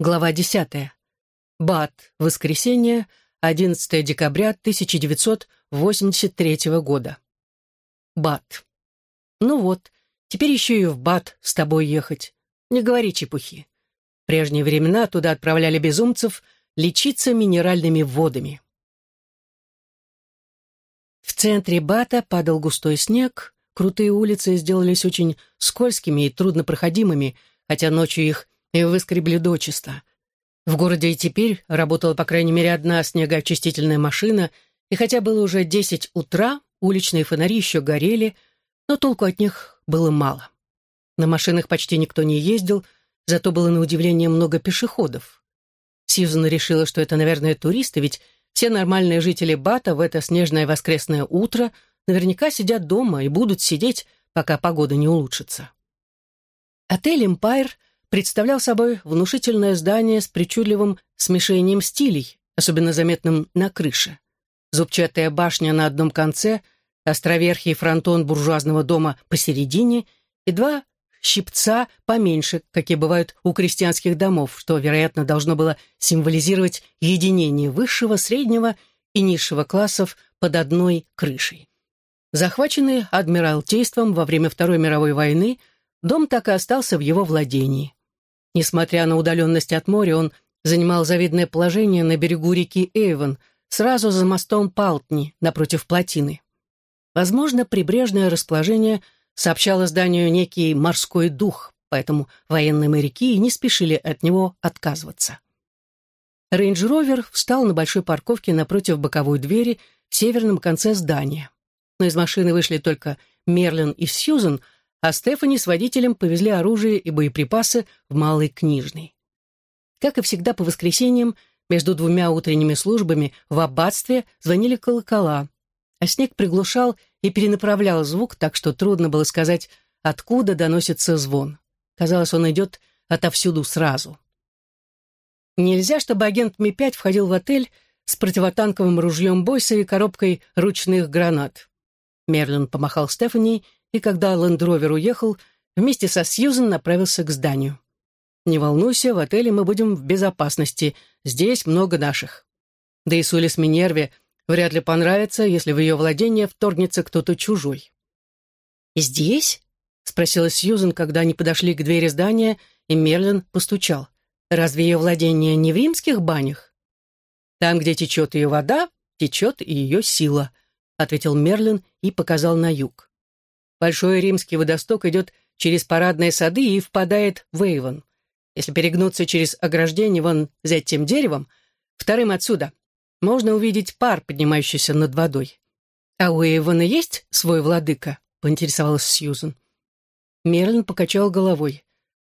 Глава 10. Бат. Воскресенье. 11 декабря 1983 года. Бат. Ну вот, теперь еще и в Бат с тобой ехать. Не говори чепухи. В прежние времена туда отправляли безумцев лечиться минеральными водами. В центре Бата падал густой снег, крутые улицы сделались очень скользкими и труднопроходимыми, хотя ночью их и выскребли дочисто. В городе и теперь работала, по крайней мере, одна снегоочистительная машина, и хотя было уже десять утра, уличные фонари еще горели, но толку от них было мало. На машинах почти никто не ездил, зато было на удивление много пешеходов. Сьюзан решила, что это, наверное, туристы, ведь все нормальные жители Бата в это снежное воскресное утро наверняка сидят дома и будут сидеть, пока погода не улучшится. Отель «Эмпайр» представлял собой внушительное здание с причудливым смешением стилей, особенно заметным на крыше. Зубчатая башня на одном конце, островерхий фронтон буржуазного дома посередине и два щипца поменьше, какие бывают у крестьянских домов, что, вероятно, должно было символизировать единение высшего, среднего и низшего классов под одной крышей. Захваченный адмиралтейством во время Второй мировой войны, дом так и остался в его владении. Несмотря на удаленность от моря, он занимал завидное положение на берегу реки Эйвен, сразу за мостом Палтни, напротив плотины. Возможно, прибрежное расположение сообщало зданию некий морской дух, поэтому военные моряки не спешили от него отказываться. Рейндж-ровер встал на большой парковке напротив боковой двери в северном конце здания. Но из машины вышли только Мерлин и Сьюзен — а Стефани с водителем повезли оружие и боеприпасы в малый книжный. Как и всегда по воскресеньям, между двумя утренними службами в аббатстве звонили колокола, а снег приглушал и перенаправлял звук, так что трудно было сказать, откуда доносится звон. Казалось, он идет отовсюду сразу. Нельзя, чтобы агент Ми-5 входил в отель с противотанковым ружьем Бойса и коробкой ручных гранат. Мерлин помахал Стефани и когда Лендровер уехал, вместе со Сьюзен направился к зданию. «Не волнуйся, в отеле мы будем в безопасности, здесь много наших». Да и Сулис Минерве вряд ли понравится, если в ее владение вторгнется кто-то чужой. «Здесь?» — спросила Сьюзен, когда они подошли к двери здания, и Мерлин постучал. «Разве ее владение не в римских банях?» «Там, где течет ее вода, течет и ее сила», — ответил Мерлин и показал на юг. Большой римский водосток идет через парадные сады и впадает в Эйвон. Если перегнуться через ограждение, вон за тем деревом, вторым отсюда, можно увидеть пар, поднимающийся над водой. «А у Эйвона есть свой владыка?» — поинтересовалась Сьюзен. Мерлин покачал головой.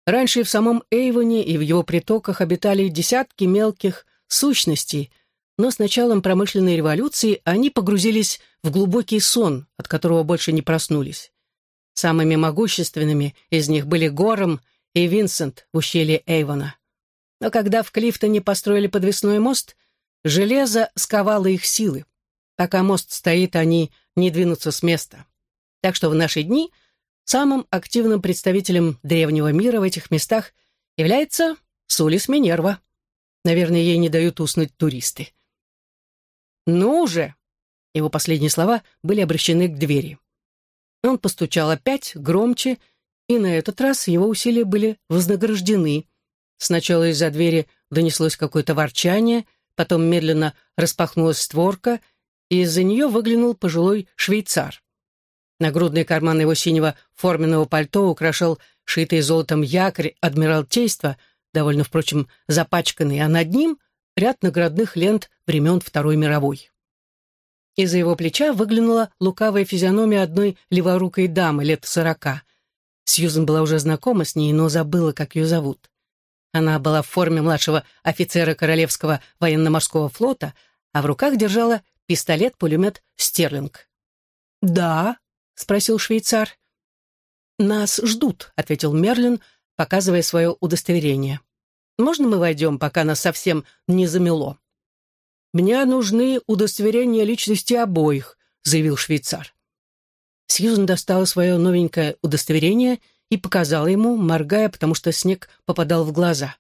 Раньше в самом Эйвоне, и в его притоках обитали десятки мелких сущностей, но с началом промышленной революции они погрузились в глубокий сон, от которого больше не проснулись. Самыми могущественными из них были Гором и Винсент в ущелье Эйвона. Но когда в Клифтоне построили подвесной мост, железо сковало их силы. Пока мост стоит, они не двинутся с места. Так что в наши дни самым активным представителем древнего мира в этих местах является Сулис Минерва. Наверное, ей не дают уснуть туристы. «Ну же!» Его последние слова были обращены к двери. Он постучал опять, громче, и на этот раз его усилия были вознаграждены. Сначала из-за двери донеслось какое-то ворчание, потом медленно распахнулась створка, и из-за нее выглянул пожилой швейцар. Нагрудный карман его синего форменного пальто украшал шитый золотом якорь Адмиралтейства, довольно, впрочем, запачканный, а над ним ряд наградных лент времен Второй мировой. Из-за его плеча выглянула лукавая физиономия одной леворукой дамы лет сорока. Сьюзен была уже знакома с ней, но забыла, как ее зовут. Она была в форме младшего офицера Королевского военно-морского флота, а в руках держала пистолет-пулемет «Стерлинг». «Да?» — спросил швейцар. «Нас ждут», — ответил Мерлин, показывая свое удостоверение. «Можно мы войдем, пока нас совсем не замело?» «Мне нужны удостоверения личности обоих», — заявил швейцар. Сьюзен достала свое новенькое удостоверение и показала ему, моргая, потому что снег попадал в глаза.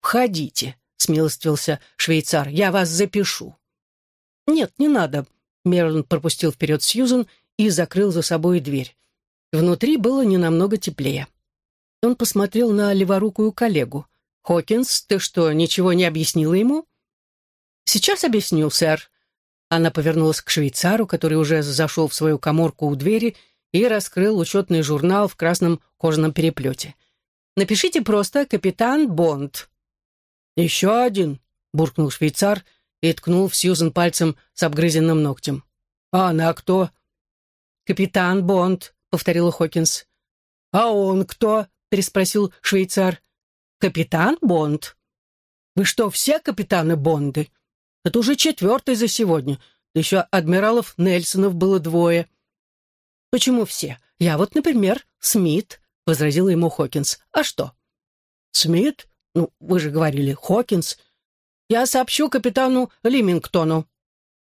входите», — смилостивился швейцар, — «я вас запишу». «Нет, не надо», — Мерлин пропустил вперед Сьюзен и закрыл за собой дверь. Внутри было не намного теплее. Он посмотрел на леворукую коллегу. «Хокинс, ты что, ничего не объяснила ему?» «Сейчас объясню, сэр». Она повернулась к швейцару, который уже зашел в свою коморку у двери и раскрыл учетный журнал в красном кожаном переплете. «Напишите просто «Капитан Бонд». «Еще один», — буркнул швейцар и ткнул в Сьюзен пальцем с обгрызенным ногтем. «А она кто?» «Капитан Бонд», — повторил Хокинс. «А он кто?» — переспросил швейцар. «Капитан Бонд». «Вы что, все капитаны Бонды? Это уже четвертый за сегодня. Да еще адмиралов Нельсонов было двое». «Почему все? Я вот, например, Смит», — возразил ему Хокинс. «А что?» «Смит? Ну, вы же говорили, Хокинс. Я сообщу капитану Лимингтону».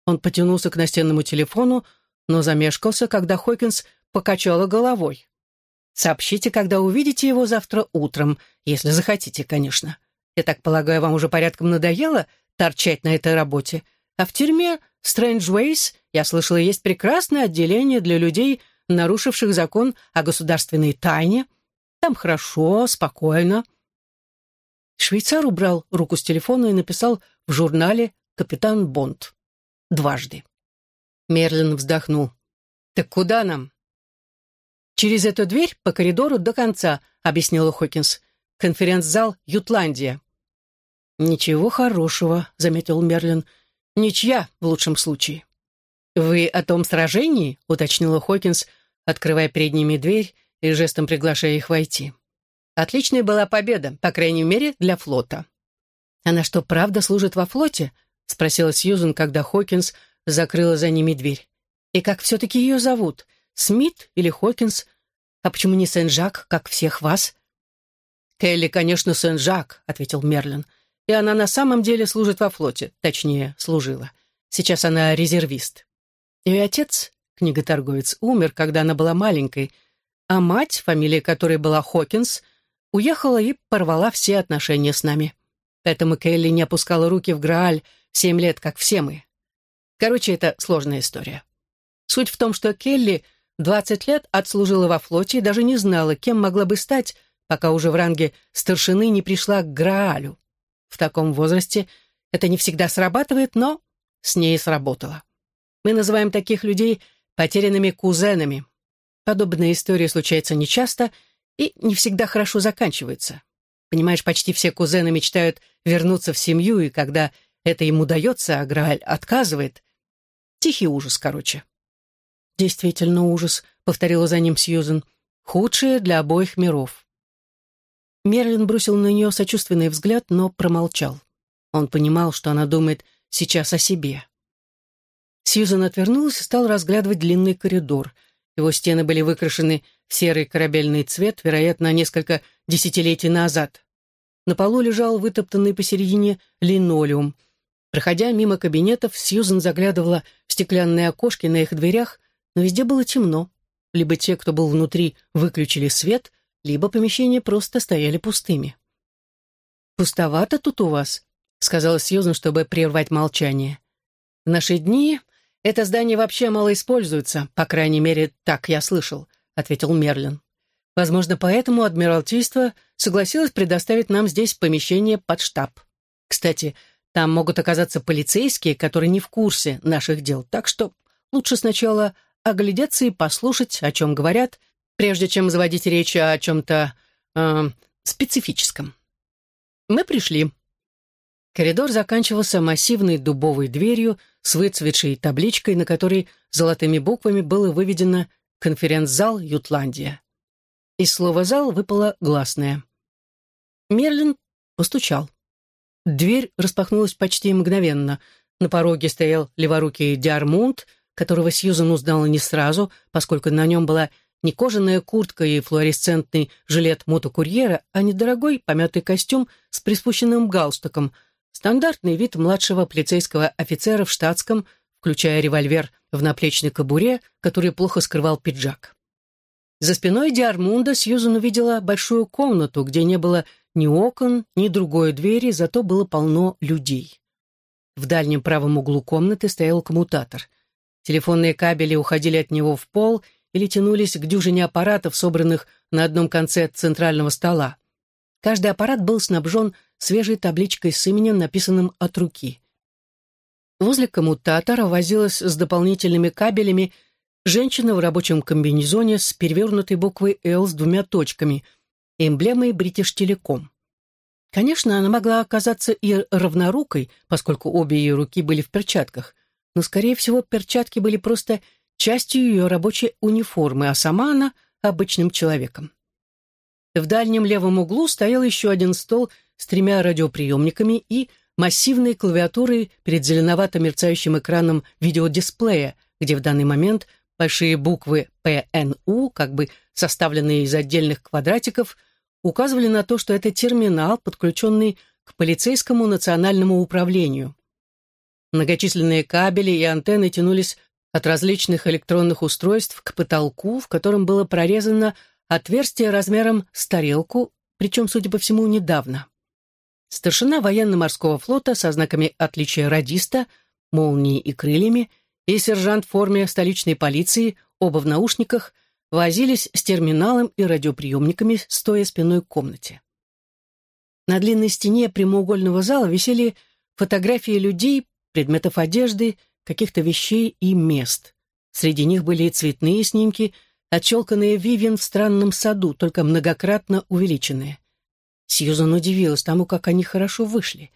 Он потянулся к настенному телефону, но замешкался, когда Хокинс покачала головой. «Сообщите, когда увидите его завтра утром, если захотите, конечно. Я так полагаю, вам уже порядком надоело торчать на этой работе. А в тюрьме Strangeways, я слышала, есть прекрасное отделение для людей, нарушивших закон о государственной тайне. Там хорошо, спокойно». Швейцар убрал руку с телефона и написал в журнале «Капитан Бонд». Дважды. Мерлин вздохнул. «Так куда нам?» «Через эту дверь по коридору до конца», — объяснила Хокинс. «Конференц-зал Ютландия». «Ничего хорошего», — заметил Мерлин. «Ничья, в лучшем случае». «Вы о том сражении?» — уточнила Хокинс, открывая перед ними дверь и жестом приглашая их войти. «Отличная была победа, по крайней мере, для флота». «Она что, правда служит во флоте?» — спросила Сьюзен, когда Хокинс закрыла за ними дверь. «И как все-таки ее зовут? Смит или Хокинс? А почему не Сен-Жак, как всех вас?» «Келли, конечно, Сен-Жак», — ответил Мерлин. «И она на самом деле служит во флоте, точнее, служила. Сейчас она резервист. Ее отец, книготорговец, умер, когда она была маленькой, а мать, фамилия которой была Хокинс, уехала и порвала все отношения с нами. Поэтому Келли не опускала руки в Грааль семь лет, как все мы. Короче, это сложная история. Суть в том, что Келли 20 лет отслужила во флоте и даже не знала, кем могла бы стать, пока уже в ранге старшины не пришла к Граалю. В таком возрасте это не всегда срабатывает, но с ней сработало. Мы называем таких людей потерянными кузенами. Подобная история случается нечасто и не всегда хорошо заканчивается. Понимаешь, почти все кузены мечтают вернуться в семью, и когда это им удается, а Грааль отказывает. Тихий ужас, короче. «Действительно ужас», — повторила за ним Сьюзен. «Худшее для обоих миров». Мерлин бросил на нее сочувственный взгляд, но промолчал. Он понимал, что она думает сейчас о себе. Сьюзен отвернулась и стал разглядывать длинный коридор. Его стены были выкрашены в серый корабельный цвет, вероятно, несколько десятилетий назад. На полу лежал вытоптанный посередине линолеум. Проходя мимо кабинетов, Сьюзен заглядывала в стеклянные окошки на их дверях но везде было темно. Либо те, кто был внутри, выключили свет, либо помещения просто стояли пустыми. «Пустовато тут у вас», — сказала Сьюзан, чтобы прервать молчание. «В наши дни это здание вообще мало используется, по крайней мере, так я слышал», — ответил Мерлин. «Возможно, поэтому Адмиралтейство согласилось предоставить нам здесь помещение под штаб. Кстати, там могут оказаться полицейские, которые не в курсе наших дел, так что лучше сначала оглядеться и послушать, о чем говорят, прежде чем заводить речь о чем-то э, специфическом. Мы пришли. Коридор заканчивался массивной дубовой дверью с выцветшей табличкой, на которой золотыми буквами было выведено «Конференц-зал Ютландия». Из слова «зал» выпало гласное. Мерлин постучал. Дверь распахнулась почти мгновенно. На пороге стоял леворукий Диармунд которого Сьюзан узнала не сразу, поскольку на нем была не кожаная куртка и флуоресцентный жилет мотокурьера, а недорогой помятый костюм с приспущенным галстуком, стандартный вид младшего полицейского офицера в штатском, включая револьвер в наплечной кобуре, который плохо скрывал пиджак. За спиной Диармунда Сьюзан увидела большую комнату, где не было ни окон, ни другой двери, зато было полно людей. В дальнем правом углу комнаты стоял коммутатор. Телефонные кабели уходили от него в пол или тянулись к дюжине аппаратов, собранных на одном конце центрального стола. Каждый аппарат был снабжен свежей табличкой с именем, написанным от руки. Возле коммутатора возилась с дополнительными кабелями женщина в рабочем комбинезоне с перевернутой буквой «Л» с двумя точками, эмблемой British Telecom. Конечно, она могла оказаться и равнорукой, поскольку обе ее руки были в перчатках, но, скорее всего, перчатки были просто частью ее рабочей униформы, а сама она — обычным человеком. В дальнем левом углу стоял еще один стол с тремя радиоприемниками и массивной клавиатурой перед зеленовато-мерцающим экраном видеодисплея, где в данный момент большие буквы «ПНУ», как бы составленные из отдельных квадратиков, указывали на то, что это терминал, подключенный к полицейскому национальному управлению. Многочисленные кабели и антенны тянулись от различных электронных устройств к потолку, в котором было прорезано отверстие размером с тарелку, причем, судя по всему, недавно. Старшина военно-морского флота со знаками отличия радиста, молнией и крыльями, и сержант в форме столичной полиции, оба в наушниках – возились с терминалом и радиоприемниками, стоя спиной к комнате. На длинной стене прямоугольного зала висели фотографии людей, предметов одежды, каких-то вещей и мест. Среди них были и цветные снимки, отщелканные Вивен в странном саду, только многократно увеличенные. Сьюзан удивилась тому, как они хорошо вышли.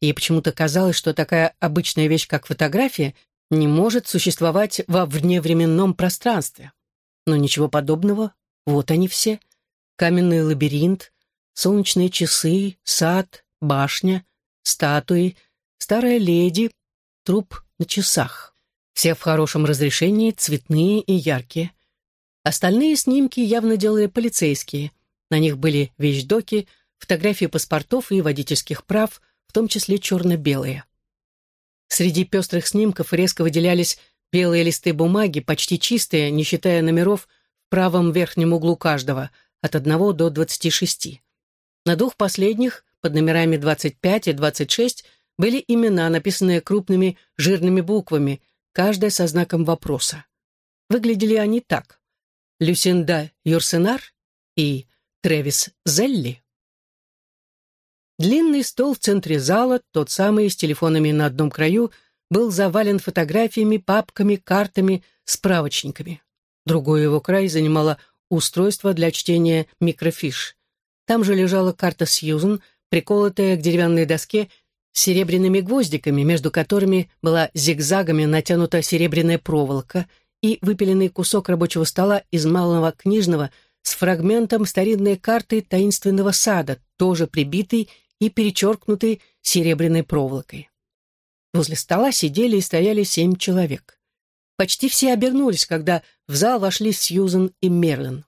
Ей почему-то казалось, что такая обычная вещь, как фотография, не может существовать во вневременном пространстве. Но ничего подобного. Вот они все. Каменный лабиринт, солнечные часы, сад, башня, статуи, старая леди, труп на часах. Все в хорошем разрешении, цветные и яркие. Остальные снимки явно делали полицейские. На них были вещдоки, фотографии паспортов и водительских прав, в том числе черно-белые. Среди пестрых снимков резко выделялись Белые листы бумаги, почти чистые, не считая номеров, в правом верхнем углу каждого, от 1 до 26. На двух последних, под номерами 25 и 26, были имена, написанные крупными жирными буквами, каждая со знаком вопроса. Выглядели они так. Люсинда Юрсенар и Тревис Зелли. Длинный стол в центре зала, тот самый с телефонами на одном краю, был завален фотографиями, папками, картами, справочниками. Другой его край занимало устройство для чтения микрофиш. Там же лежала карта Сьюзен, приколотая к деревянной доске серебряными гвоздиками, между которыми была зигзагами натянута серебряная проволока и выпиленный кусок рабочего стола из малого книжного с фрагментом старинной карты таинственного сада, тоже прибитый и перечеркнутый серебряной проволокой. Возле стола сидели и стояли семь человек. Почти все обернулись, когда в зал вошли Сьюзен и Мерлин.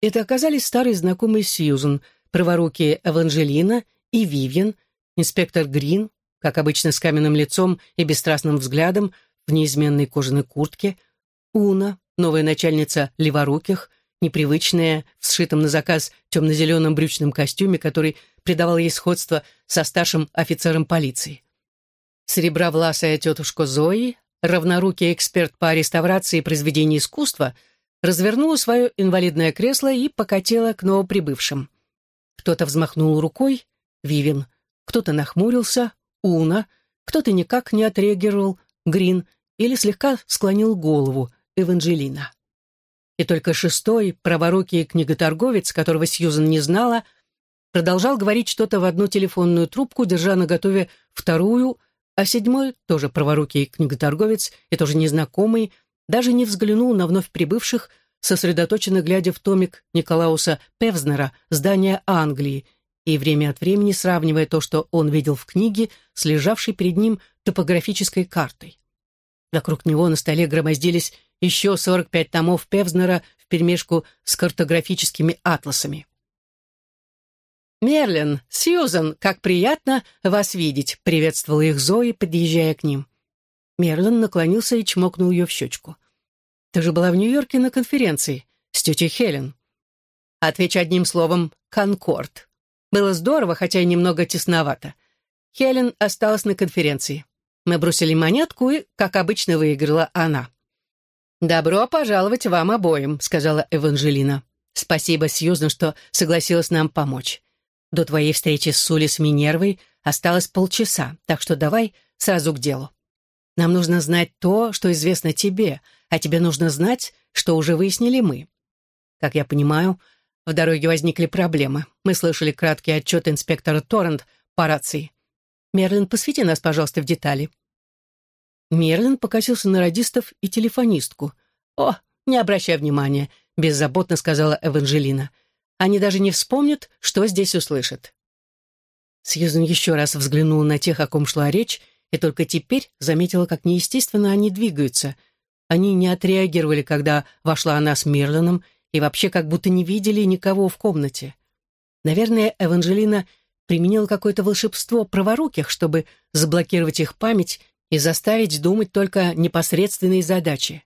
Это оказались старые знакомые Сьюзен, праворукие Эванжелина и Вивьен, инспектор Грин, как обычно с каменным лицом и бесстрастным взглядом, в неизменной кожаной куртке, Уна, новая начальница леворуких, непривычная, в сшитом на заказ темно-зеленом брючном костюме, который придавал ей сходство со старшим офицером полиции. Серебровласая тетушка Зои, равнорукий эксперт по реставрации произведений искусства, развернула свое инвалидное кресло и покатила к новоприбывшим. Кто-то взмахнул рукой, Вивин, кто-то нахмурился, Уна, кто-то никак не отреагировал, Грин, или слегка склонил голову, Эванжелина. И только шестой, праворукий книготорговец, которого Сьюзан не знала, продолжал говорить что-то в одну телефонную трубку, держа на готове вторую, а седьмой, тоже праворукий книготорговец и тоже незнакомый, даже не взглянул на вновь прибывших, сосредоточенно глядя в томик Николауса Певзнера «Здание Англии» и время от времени сравнивая то, что он видел в книге, с лежавшей перед ним топографической картой. Вокруг него на столе громоздились еще 45 томов Певзнера вперемешку с картографическими атласами. «Мерлин, Сьюзан, как приятно вас видеть!» — приветствовала их Зои, подъезжая к ним. Мерлин наклонился и чмокнул ее в щечку. «Ты же была в Нью-Йорке на конференции с тетей Хелен». «Отвечу одним словом — Конкорд». Было здорово, хотя и немного тесновато. Хелен осталась на конференции. Мы бросили монетку, и, как обычно, выиграла она. «Добро пожаловать вам обоим», — сказала Эванжелина. «Спасибо, Сьюзан, что согласилась нам помочь. До твоей встречи с Сули с Минервой осталось полчаса, так что давай сразу к делу. Нам нужно знать то, что известно тебе, а тебе нужно знать, что уже выяснили мы. Как я понимаю, в дороге возникли проблемы. Мы слышали краткий отчет инспектора Торрент по рации. Мерлин, посвяти нас, пожалуйста, в детали. Мерлин покосился на радистов и телефонистку. «О, не обращай внимания», — беззаботно сказала Эванжелина. «Они даже не вспомнят, что здесь услышат». Сьюзен еще раз взглянула на тех, о ком шла речь, и только теперь заметила, как неестественно они двигаются. Они не отреагировали, когда вошла она с Мерлином, и вообще как будто не видели никого в комнате. Наверное, Эванжелина применила какое-то волшебство праворуких, чтобы заблокировать их память и заставить думать только непосредственные задачи.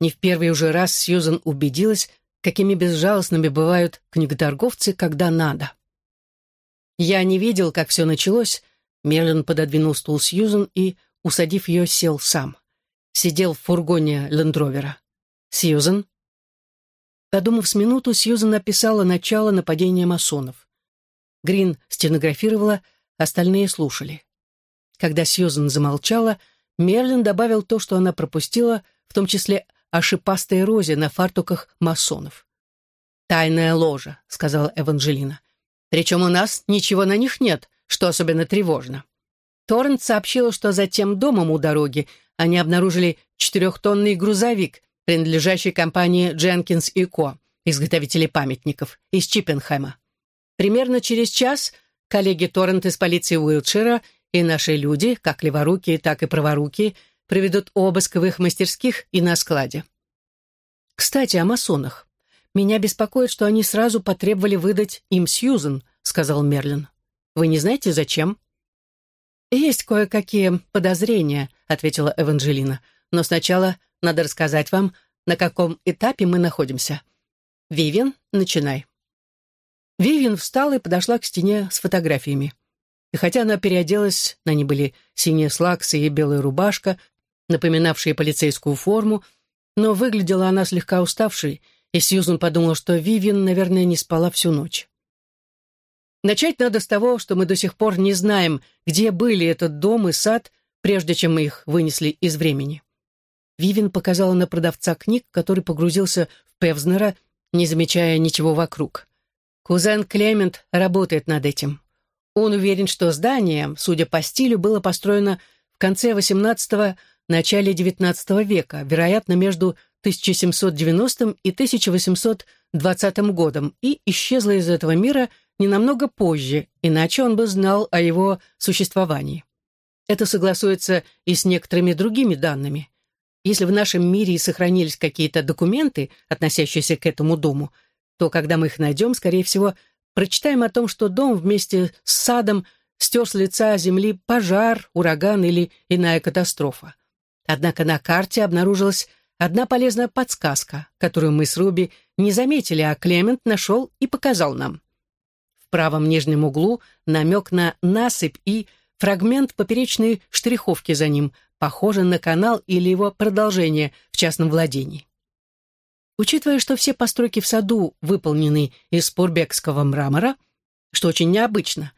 Не в первый уже раз Сьюзан убедилась, какими безжалостными бывают книготорговцы, когда надо. Я не видел, как все началось. Мерлин пододвинул стул Сьюзан и, усадив ее, сел сам. Сидел в фургоне лендровера. «Сьюзан?» Подумав с минуту, Сьюзан написала начало нападения масонов. Грин стенографировала, остальные слушали. Когда Сьюзан замолчала, Мерлин добавил то, что она пропустила, в том числе о шипастой розе на фартуках масонов. «Тайная ложа», — сказала Эванжелина. «Причем у нас ничего на них нет, что особенно тревожно». Торрент сообщила, что за тем домом у дороги они обнаружили четырехтонный грузовик, принадлежащий компании Дженкинс и Ко, изготовители памятников, из Чиппенхэма. Примерно через час коллеги Торрент из полиции Уилтшира и наши люди, как леворукие, так и праворукие, проведут обыск в их мастерских и на складе. Кстати, о масонах. Меня беспокоит, что они сразу потребовали выдать им Сьюзен, сказал Мерлин. Вы не знаете, зачем? Есть кое-какие подозрения, ответила Эванжелина. Но сначала надо рассказать вам, на каком этапе мы находимся. Вивен, начинай. Вивен встала и подошла к стене с фотографиями. И хотя она переоделась, на ней были синие слаксы и белая рубашка, напоминавшие полицейскую форму, но выглядела она слегка уставшей, и Сьюзан подумала, что Вивиан, наверное, не спала всю ночь. Начать надо с того, что мы до сих пор не знаем, где были этот дом и сад, прежде чем мы их вынесли из времени. Вивин показала на продавца книг, который погрузился в Певзнера, не замечая ничего вокруг. Кузен Клемент работает над этим. Он уверен, что здание, судя по стилю, было построено в конце XVIII – начале XIX века, вероятно, между 1790 и 1820 годом, и исчезло из этого мира не намного позже, иначе он бы знал о его существовании. Это согласуется и с некоторыми другими данными. Если в нашем мире и сохранились какие-то документы, относящиеся к этому дому, то, когда мы их найдем, скорее всего, прочитаем о том, что дом вместе с садом стер с лица земли пожар, ураган или иная катастрофа. Однако на карте обнаружилась одна полезная подсказка, которую мы с Руби не заметили, а Клемент нашел и показал нам. В правом нижнем углу намек на насыпь и фрагмент поперечной штриховки за ним, похожий на канал или его продолжение в частном владении. Учитывая, что все постройки в саду выполнены из пурбекского мрамора, что очень необычно,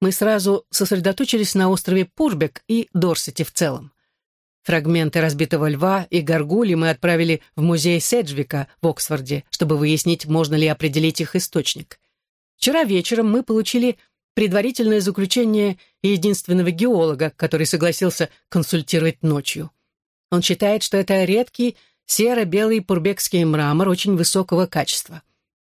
мы сразу сосредоточились на острове Пурбек и Дорсете в целом. Фрагменты разбитого льва и горгули мы отправили в музей Седжвика в Оксфорде, чтобы выяснить, можно ли определить их источник. Вчера вечером мы получили предварительное заключение единственного геолога, который согласился консультировать ночью. Он считает, что это редкий серо-белый пурбекский мрамор очень высокого качества.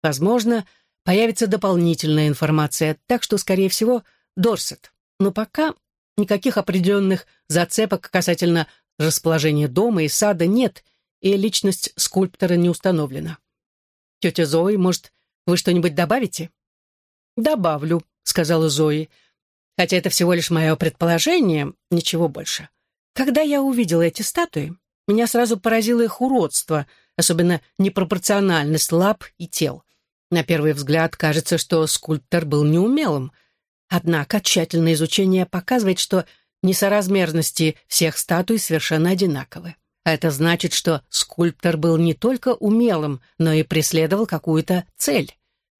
Возможно, появится дополнительная информация, так что, скорее всего, Дорсет. Но пока никаких определенных зацепок касательно расположения дома и сада нет, и личность скульптора не установлена. Тетя Зои, может, вы что-нибудь добавите? «Добавлю», — сказала Зои. «Хотя это всего лишь мое предположение, ничего больше. Когда я увидела эти статуи, меня сразу поразило их уродство, особенно непропорциональность лап и тел. На первый взгляд кажется, что скульптор был неумелым. Однако тщательное изучение показывает, что несоразмерности всех статуй совершенно одинаковы. А это значит, что скульптор был не только умелым, но и преследовал какую-то цель.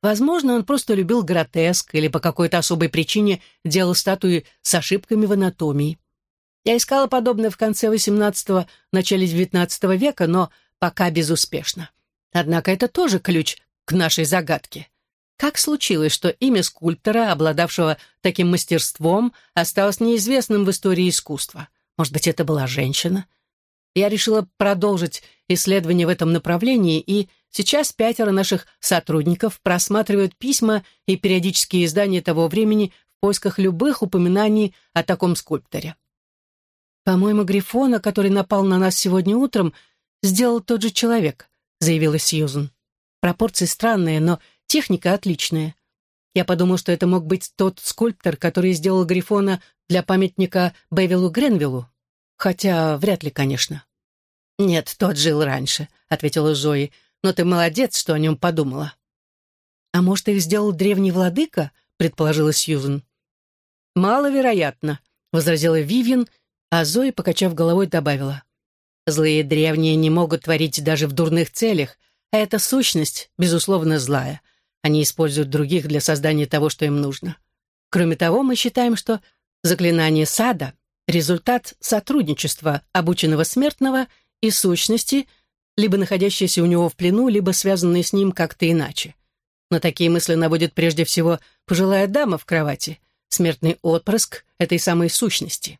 Возможно, он просто любил гротеск или по какой-то особой причине делал статуи с ошибками в анатомии. Я искала подобное в конце XVIII – начале XIX века, но пока безуспешно. Однако это тоже ключ к нашей загадке. Как случилось, что имя скульптора, обладавшего таким мастерством, осталось неизвестным в истории искусства? Может быть, это была женщина? Я решила продолжить исследование в этом направлении, и сейчас пятеро наших сотрудников просматривают письма и периодические издания того времени в поисках любых упоминаний о таком скульпторе. «По-моему, Грифона, который напал на нас сегодня утром, сделал тот же человек», — заявила Сьюзен. «Пропорции странные, но техника отличная. Я подумал, что это мог быть тот скульптор, который сделал Грифона для памятника Бевилу Гренвиллу. Хотя вряд ли, конечно». «Нет, тот жил раньше», — ответила Зои. «Но ты молодец, что о нем подумала». «А может, их сделал древний владыка?» — предположила Сьюзен. «Маловероятно», — возразила Вивьен а Зои, покачав головой, добавила. «Злые древние не могут творить даже в дурных целях, а эта сущность, безусловно, злая. Они используют других для создания того, что им нужно. Кроме того, мы считаем, что заклинание сада — результат сотрудничества обученного смертного и сущности, либо находящейся у него в плену, либо связанные с ним как-то иначе. Но такие мысли наводит прежде всего пожилая дама в кровати, смертный отпрыск этой самой сущности.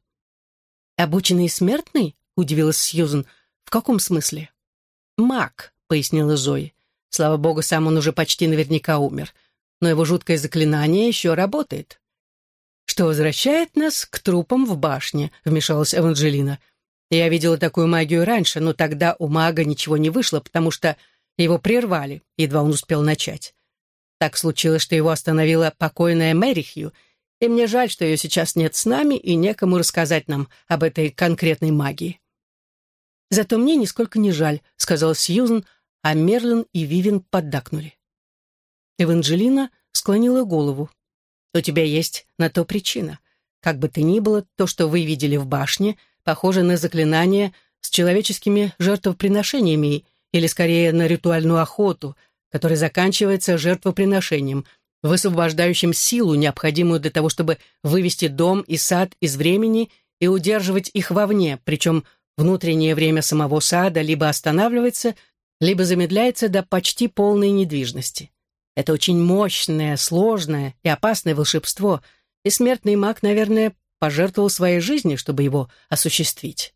«Обученный смертный?» — удивилась Сьюзен. «В каком смысле?» «Маг», — пояснила Зои. «Слава богу, сам он уже почти наверняка умер. Но его жуткое заклинание еще работает». «Что возвращает нас к трупам в башне», — вмешалась Эванжелина. «Я видела такую магию раньше, но тогда у мага ничего не вышло, потому что его прервали, едва он успел начать. Так случилось, что его остановила покойная Мэрихью, и мне жаль, что ее сейчас нет с нами и некому рассказать нам об этой конкретной магии. «Зато мне нисколько не жаль», — сказал Сьюзен, а Мерлин и Вивен поддакнули. Эванжелина склонила голову. «У тебя есть на то причина. Как бы то ни было, то, что вы видели в башне, похоже на заклинание с человеческими жертвоприношениями или, скорее, на ритуальную охоту, которая заканчивается жертвоприношением — высвобождающим силу, необходимую для того, чтобы вывести дом и сад из времени и удерживать их вовне, причем внутреннее время самого сада либо останавливается, либо замедляется до почти полной недвижности. Это очень мощное, сложное и опасное волшебство, и смертный маг, наверное, пожертвовал своей жизнью, чтобы его осуществить.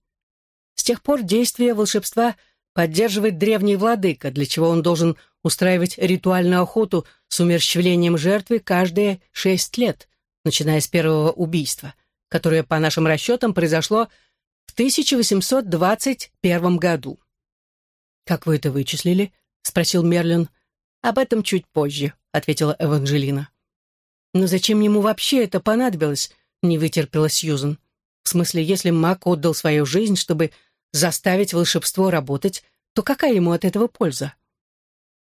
С тех пор действие волшебства поддерживает древний владыка, для чего он должен устраивать ритуальную охоту с умерщвлением жертвы каждые шесть лет, начиная с первого убийства, которое, по нашим расчетам, произошло в 1821 году. «Как вы это вычислили?» — спросил Мерлин. «Об этом чуть позже», — ответила Эванжелина. «Но зачем ему вообще это понадобилось?» — не вытерпела Сьюзен. «В смысле, если маг отдал свою жизнь, чтобы заставить волшебство работать, то какая ему от этого польза?»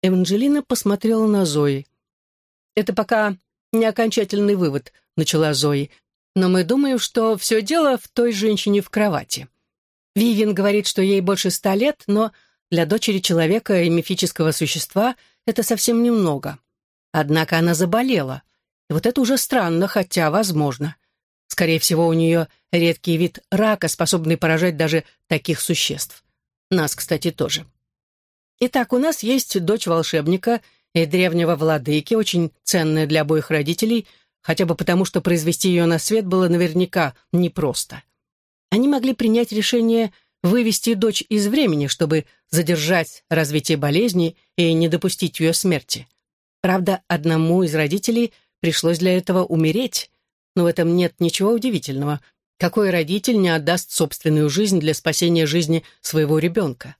Эванжелина посмотрела на Зои. «Это пока не окончательный вывод», — начала Зои. «Но мы думаем, что все дело в той женщине в кровати. Вивин говорит, что ей больше ста лет, но для дочери человека и мифического существа это совсем немного. Однако она заболела. И вот это уже странно, хотя возможно. Скорее всего, у нее редкий вид рака, способный поражать даже таких существ. Нас, кстати, тоже. Итак, у нас есть дочь волшебника и древнего владыки, очень ценная для обоих родителей, хотя бы потому, что произвести ее на свет было наверняка непросто. Они могли принять решение вывести дочь из времени, чтобы задержать развитие болезни и не допустить ее смерти. Правда, одному из родителей пришлось для этого умереть, но в этом нет ничего удивительного. Какой родитель не отдаст собственную жизнь для спасения жизни своего ребенка?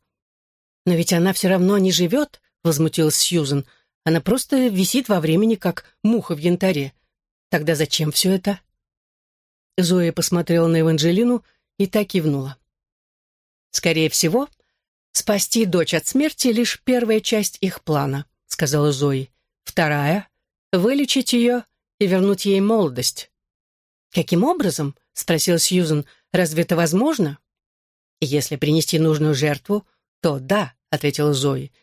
«Но ведь она все равно не живет», — возмутилась Сьюзен. «Она просто висит во времени, как муха в янтаре. Тогда зачем все это?» Зоя посмотрела на Эванжелину и так кивнула. «Скорее всего, спасти дочь от смерти — лишь первая часть их плана», — сказала Зои. Вторая — вылечить ее и вернуть ей молодость. «Каким образом?» — спросил Сьюзен. «Разве это возможно?» «Если принести нужную жертву, то да», — ответила Зои.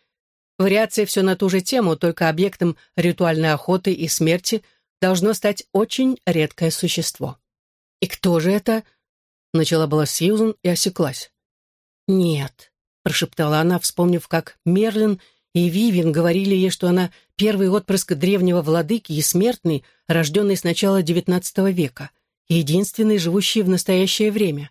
«Вариация все на ту же тему, только объектом ритуальной охоты и смерти должно стать очень редкое существо». «И кто же это?» — начала была Сьюзен и осеклась. «Нет», — прошептала она, вспомнив, как Мерлин и Вивин говорили ей, что она первый отпрыск древнего владыки и смертный, рожденный с начала XIX века, единственный, живущий в настоящее время.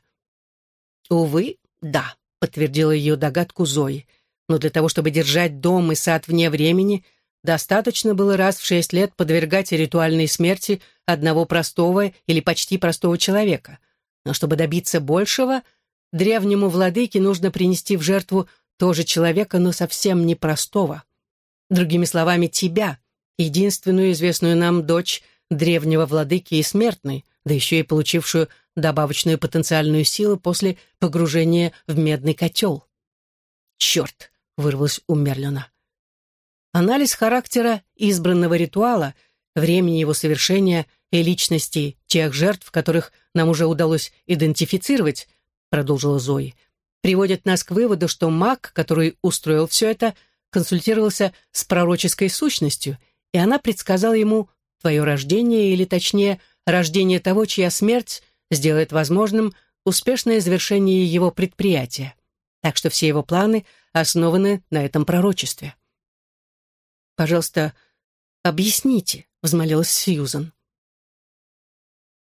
«Увы, да», — подтвердила ее догадку Зои, «но для того, чтобы держать дом и сад вне времени, достаточно было раз в шесть лет подвергать ритуальной смерти одного простого или почти простого человека. Но чтобы добиться большего, древнему владыке нужно принести в жертву тоже человека, но совсем непростого. Другими словами, тебя, единственную известную нам дочь древнего владыки и смертной, да еще и получившую добавочную потенциальную силу после погружения в медный котел. «Черт!» — вырвалось у Мерлина. Анализ характера избранного ритуала, времени его совершения и личности тех жертв, которых нам уже удалось идентифицировать, продолжила Зои, приводит нас к выводу, что маг, который устроил все это, консультировался с пророческой сущностью, и она предсказала ему твое рождение, или точнее, рождение того, чья смерть сделает возможным успешное завершение его предприятия. Так что все его планы основаны на этом пророчестве. «Пожалуйста, объясните», — взмолилась Сьюзан.